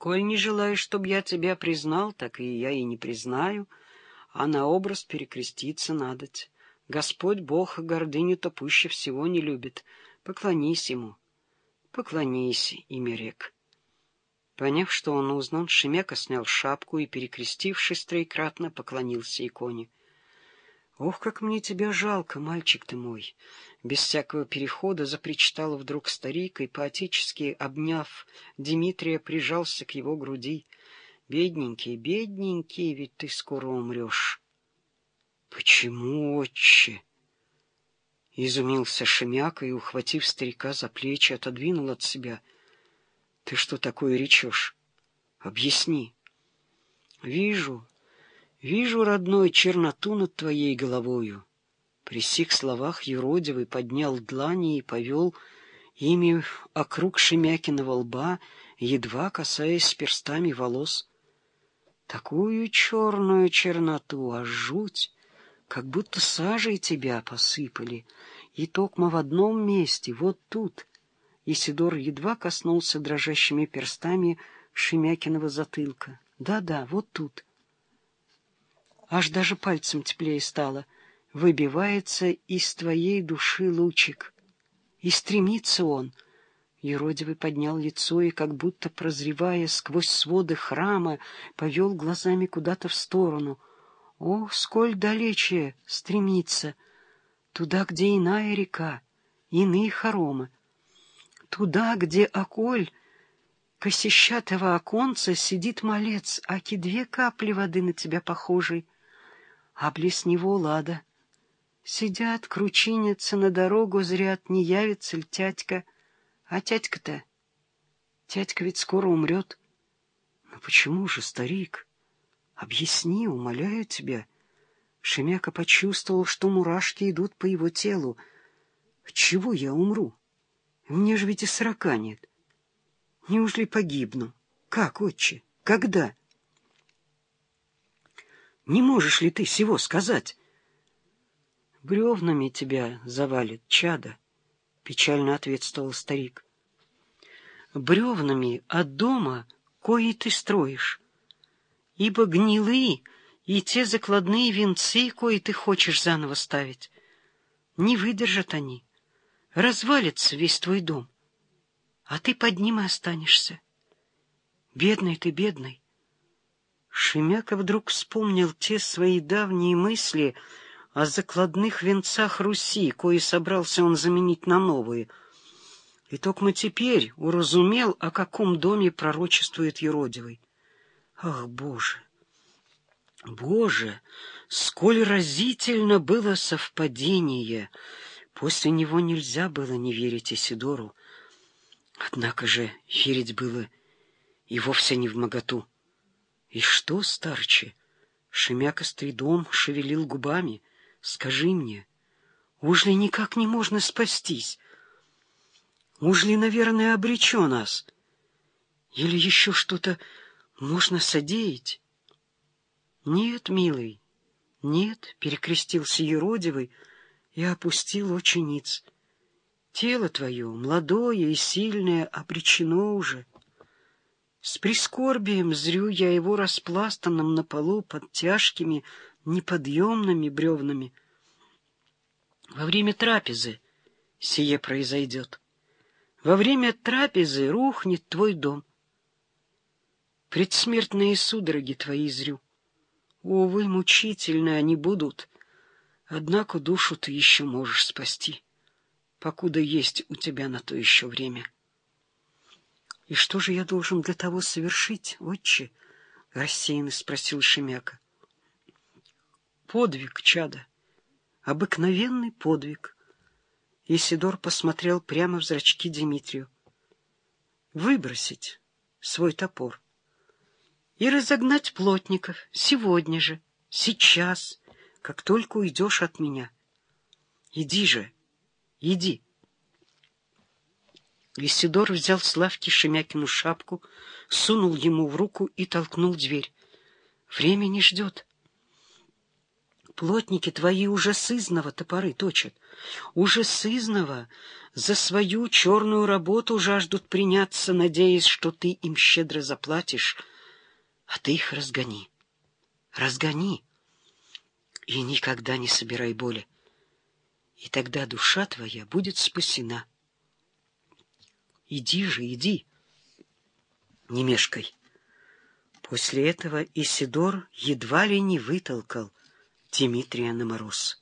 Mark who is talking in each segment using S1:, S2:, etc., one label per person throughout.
S1: Коль не желаешь, чтоб я тебя признал, так и я и не признаю, а на образ перекреститься надоть. Господь Бог гордыню-то пуще всего не любит. Поклонись ему. Поклонись, имя рек. Поняв, что он узнан, Шемяка снял шапку и, перекрестившись троекратно, поклонился иконе. «Ох, как мне тебя жалко, мальчик ты мой!» Без всякого перехода запричитал вдруг старик и, поотечески обняв Дмитрия, прижался к его груди. «Бедненький, бедненький, ведь ты скоро умрешь». «Почему, отче?» Изумился Шемяка и, ухватив старика за плечи, отодвинул от себя. «Ты что такое речешь? Объясни». «Вижу, Вижу, родной, черноту над твоей головою. При сих словах юродивый поднял длани и повел ими округ Шемякиного лба, едва касаясь перстами волос. Такую черную черноту, а жуть, как будто сажей тебя посыпали, и токмо в одном месте, вот тут. Исидор едва коснулся дрожащими перстами Шемякиного затылка. Да-да, вот тут — аж даже пальцем теплее стало. Выбивается из твоей души лучик. И стремится он. Еродивый поднял лицо и, как будто прозревая сквозь своды храма, повел глазами куда-то в сторону. О, сколь далече стремится! Туда, где иная река, иные хоромы. Туда, где околь косищатого оконца сидит малец, аки две капли воды на тебя похожий — а близ него лада. Сидят, кручинятся на дорогу, зрят, не явится ли тятька. А тятька-то? Тятька ведь скоро умрет. Ну почему же, старик? Объясни, умоляю тебя. Шемяка почувствовал, что мурашки идут по его телу. Чего я умру? Мне же ведь и сорока нет. Неужели погибну? Как, отче? Когда? — не можешь ли ты всего сказать? — Бревнами тебя завалит, чада, — печально ответствовал старик. — Бревнами от дома, кои ты строишь. Ибо гнилые и те закладные венцы, кои ты хочешь заново ставить, не выдержат они. Развалится весь твой дом, а ты под ним и останешься. Бедный ты, бедный. Шемяка вдруг вспомнил те свои давние мысли о закладных венцах Руси, кои собрался он заменить на новые. И только теперь уразумел, о каком доме пророчествует Еродивый. Ах, Боже! Боже! Сколь разительно было совпадение! После него нельзя было не верить Исидору. Однако же верить было и вовсе не в моготу. И что, старче? Шемякостый дом шевелил губами. Скажи мне, уж ли никак не можно спастись? Уж ли, наверное, обречен нас? Или еще что-то можно содеять? Нет, милый, нет, перекрестился еродивый и опустил учениц. Тело твое, молодое и сильное, обречено уже. С прискорбием зрю я его распластанным на полу под тяжкими, неподъемными бревнами. Во время трапезы сие произойдет. Во время трапезы рухнет твой дом. Предсмертные судороги твои зрю. Увы, мучительно они будут, однако душу ты еще можешь спасти, покуда есть у тебя на то еще время. — И что же я должен для того совершить, отче? — рассеянно спросил Шемяка. — Подвиг, чада. Обыкновенный подвиг. Исидор посмотрел прямо в зрачки Дмитрию. — Выбросить свой топор и разогнать плотников сегодня же, сейчас, как только уйдешь от меня. Иди же, иди. Исидор взял с лавки Шемякину шапку, сунул ему в руку и толкнул дверь. Время не ждет. Плотники твои уже сызново топоры точат, уже сызново за свою черную работу жаждут приняться, надеясь, что ты им щедро заплатишь, а ты их разгони, разгони и никогда не собирай боли, и тогда душа твоя будет спасена. Иди же, иди, не мешкай. После этого Исидор едва ли не вытолкал Дмитрия на мороз.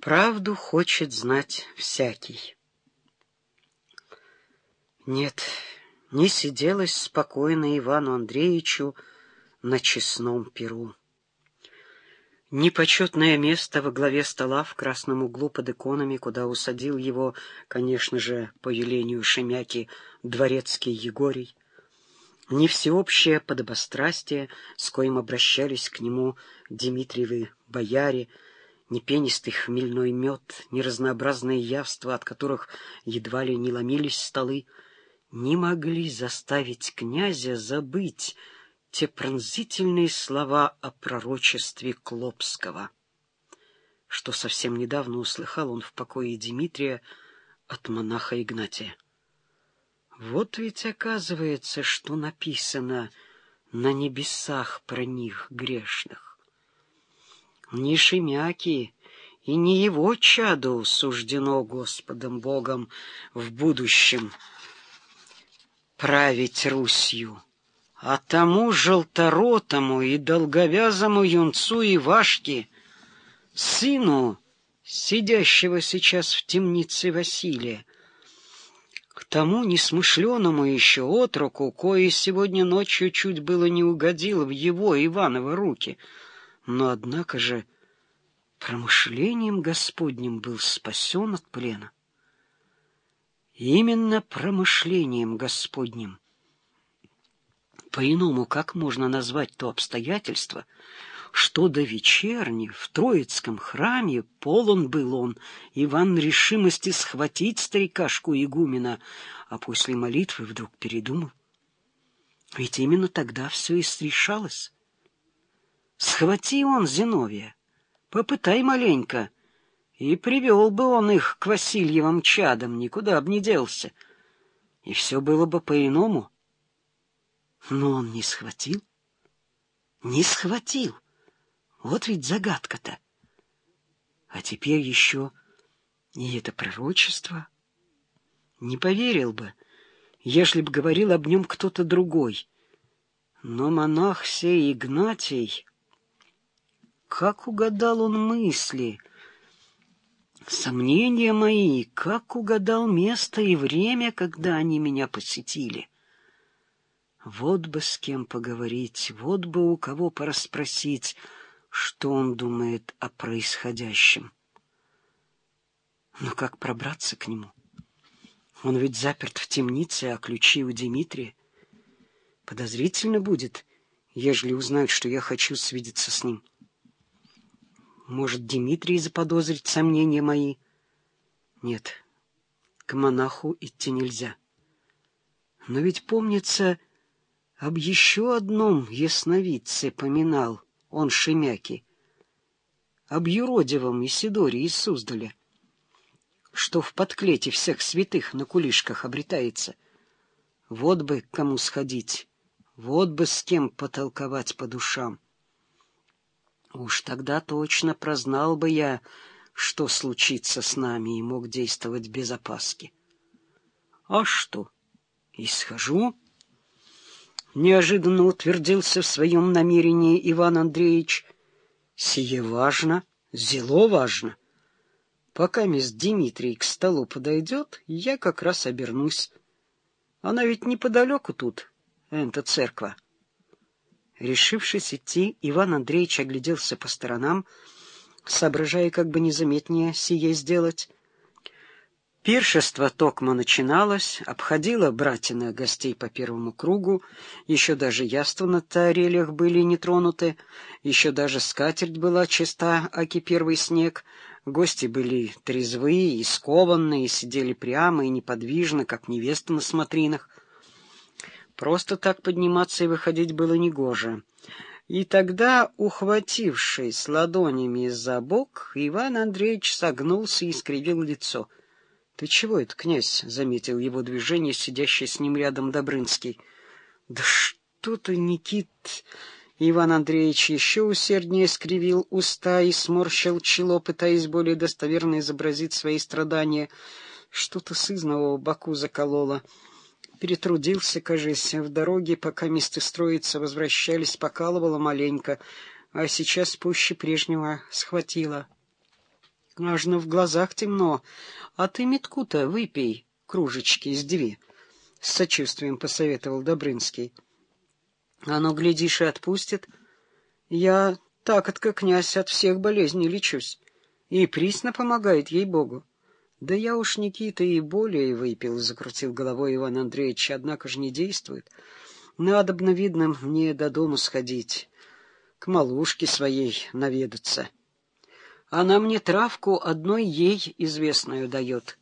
S1: Правду хочет знать всякий. Нет, не сиделось спокойно Ивану Андреевичу на честном перу. Непочетное место во главе стола в красном углу под иконами, куда усадил его, конечно же, по велению Шемяки, дворецкий Егорий, не всеобщее подобострастие, с коим обращались к нему Дмитриевы бояре, ни пенистый хмельной мед, ни разнообразные явства, от которых едва ли не ломились столы, не могли заставить князя забыть те пронзительные слова о пророчестве Клопского, что совсем недавно услыхал он в покое Дмитрия от монаха Игнатия. Вот ведь оказывается, что написано на небесах про них грешных. Не Шемяки и не его чаду суждено Господом Богом в будущем править Русью, а тому желторотому и долговязому юнцу Ивашке, сыну, сидящего сейчас в темнице Василия, к тому несмышленому еще отроку, кое сегодня ночью чуть было не угодил в его Иваново руки, но, однако же, промышлением Господним был спасен от плена. Именно промышлением Господним. По-иному как можно назвать то обстоятельство, что до вечерни в Троицком храме полон был он, Иван решимости схватить старикашку игумена, а после молитвы вдруг передумал. Ведь именно тогда все и срешалось. Схвати он Зиновия, попытай маленько, и привел бы он их к Васильевым чадам, никуда б не делся, и все было бы по-иному. Но он не схватил, не схватил. Вот ведь загадка-то. А теперь еще и это пророчество. Не поверил бы, если б говорил об нем кто-то другой. Но монах сей Игнатий... Как угадал он мысли, сомнения мои, как угадал место и время, когда они меня посетили. Вот бы с кем поговорить, вот бы у кого порасспросить, что он думает о происходящем. Но как пробраться к нему? Он ведь заперт в темнице, а ключи у Дмитрия. Подозрительно будет, ежели узнают, что я хочу свидеться с ним. Может, Дмитрий заподозрит сомнения мои? Нет, к монаху идти нельзя. Но ведь, помнится, об еще одном ясновидце поминал — он Шемяки, об юродивом Исидоре из Суздаля, что в подклете всех святых на кулишках обретается. Вот бы кому сходить, вот бы с кем потолковать по душам. Уж тогда точно прознал бы я, что случится с нами, и мог действовать без опаски. А что, и схожу неожиданно утвердился в своем намерении Иван Андреевич. Сие важно, зело важно. Пока мисс Дмитрий к столу подойдет, я как раз обернусь. Она ведь неподалеку тут, эта церква. Решившись идти, Иван Андреевич огляделся по сторонам, соображая, как бы незаметнее сие сделать. Пиршество токмо начиналось, обходило братина гостей по первому кругу, еще даже яства на тарелях были не тронуты, еще даже скатерть была чиста, аки первый снег, гости были трезвые и скованные, сидели прямо и неподвижно, как невеста на смотринах. Просто так подниматься и выходить было негоже. И тогда, ухватившись ладонями за бок, Иван Андреевич согнулся и скривил лицо. — Ты чего это, князь? — заметил его движение, сидящий с ним рядом Добрынский. — Да что ты, Никит... Иван Андреевич еще усерднее скривил уста и сморщил чело, пытаясь более достоверно изобразить свои страдания. Что-то сызного в боку закололо. Перетрудился, кажется, в дороге, пока месты строиться возвращались, покалывало маленько, а сейчас пуще прежнего схватило. Аж в глазах темно. А ты метку-то выпей, кружечки из две, — с сочувствием посоветовал Добрынский. Оно, глядишь, и отпустит. Я так, отка князь, от всех болезней лечусь. И присно помогает, ей-богу. Да я уж, Никита, и более выпил, — закрутил головой Иван Андреевич, — однако же не действует. Надобно, видно, мне до дома сходить, к малушке своей наведаться. Она мне травку одной ей известную дает.